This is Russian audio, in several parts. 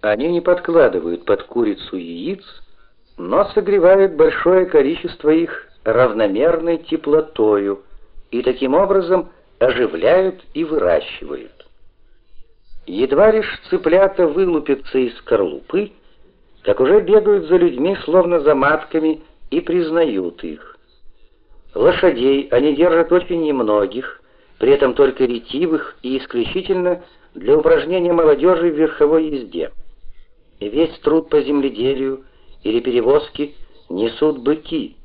они не подкладывают под курицу яиц, но согревают большое количество их равномерной теплотою и таким образом оживляют и выращивают. Едва лишь цыплята вылупятся из скорлупы, как уже бегают за людьми, словно за матками, и признают их. Лошадей они держат очень немногих, при этом только ретивых и исключительно для упражнения молодежи в верховой езде. Весь труд по земледелию или перевозке несут быки.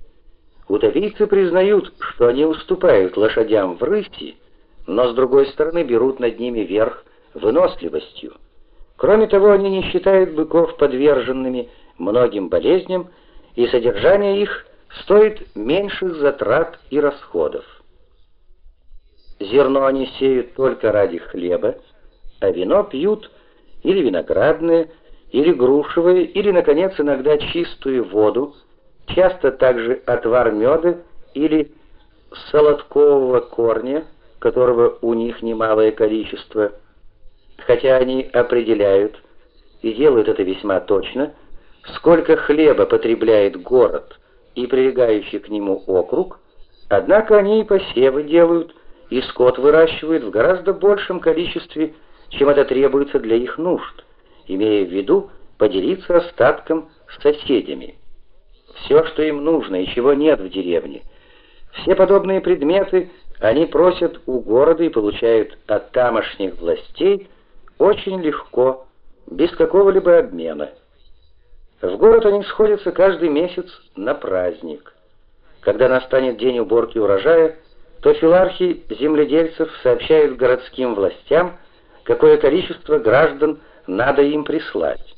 Утопийцы признают, что они уступают лошадям в рыси, но с другой стороны берут над ними верх выносливостью. Кроме того, они не считают быков подверженными многим болезням, и содержание их стоит меньших затрат и расходов. Зерно они сеют только ради хлеба, а вино пьют или виноградное, или грушевое, или, наконец, иногда чистую воду, часто также отвар меда или солодкового корня, которого у них немалое количество – хотя они определяют и делают это весьма точно, сколько хлеба потребляет город и прилегающий к нему округ, однако они и посевы делают, и скот выращивают в гораздо большем количестве, чем это требуется для их нужд, имея в виду поделиться остатком с соседями. Все, что им нужно и чего нет в деревне, все подобные предметы они просят у города и получают от тамошних властей, очень легко, без какого-либо обмена. В город они сходятся каждый месяц на праздник. Когда настанет день уборки урожая, то филархи земледельцев сообщают городским властям, какое количество граждан надо им прислать.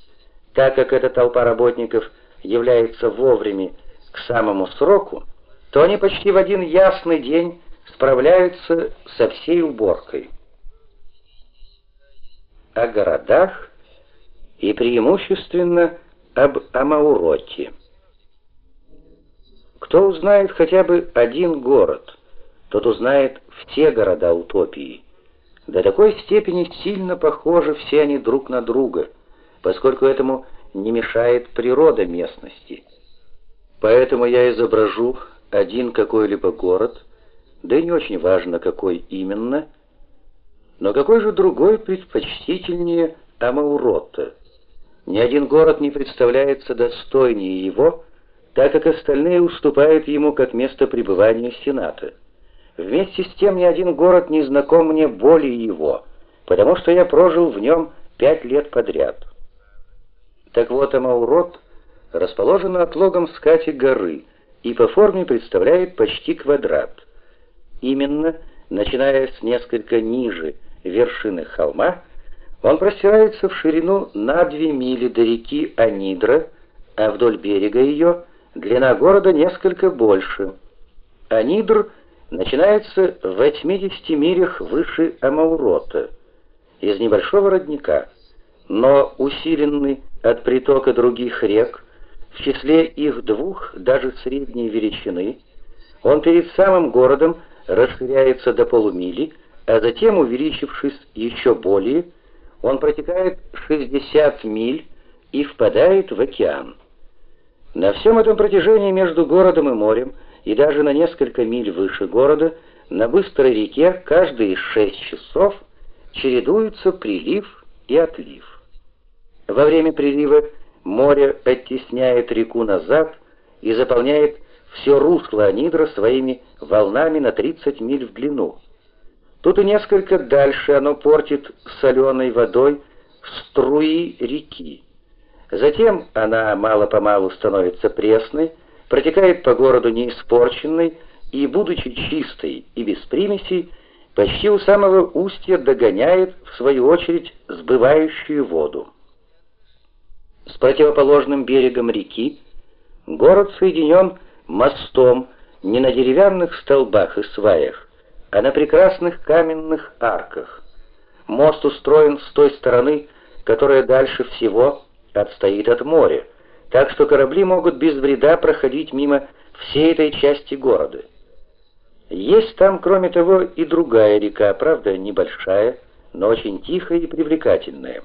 Так как эта толпа работников является вовремя к самому сроку, то они почти в один ясный день справляются со всей уборкой о городах и преимущественно об Амауроте. Кто узнает хотя бы один город, тот узнает все города утопии. До такой степени сильно похожи все они друг на друга, поскольку этому не мешает природа местности. Поэтому я изображу один какой-либо город, да и не очень важно, какой именно, но какой же другой предпочтительнее Амаурота? Ни один город не представляется достойнее его, так как остальные уступают ему как место пребывания Сената. Вместе с тем ни один город не знаком мне более его, потому что я прожил в нем пять лет подряд. Так вот, Амаурот расположен на отлогом скате горы и по форме представляет почти квадрат. Именно, начиная с несколько ниже, вершины холма, он простирается в ширину на две мили до реки Анидра, а вдоль берега ее длина города несколько больше. Анидр начинается в 80 милях выше Амаурота, из небольшого родника, но усиленный от притока других рек, в числе их двух даже средней величины, он перед самым городом расширяется до полумили, а затем, увеличившись еще более, он протекает 60 миль и впадает в океан. На всем этом протяжении между городом и морем, и даже на несколько миль выше города, на быстрой реке каждые шесть часов чередуются прилив и отлив. Во время прилива море оттесняет реку назад и заполняет все русло Анидра своими волнами на 30 миль в длину. Тут и несколько дальше оно портит соленой водой струи реки. Затем она мало-помалу становится пресной, протекает по городу неиспорченной и, будучи чистой и без примесей, почти у самого устья догоняет, в свою очередь, сбывающую воду. С противоположным берегом реки город соединен мостом не на деревянных столбах и сваях, а на прекрасных каменных арках. Мост устроен с той стороны, которая дальше всего отстоит от моря, так что корабли могут без вреда проходить мимо всей этой части города. Есть там, кроме того, и другая река, правда, небольшая, но очень тихая и привлекательная.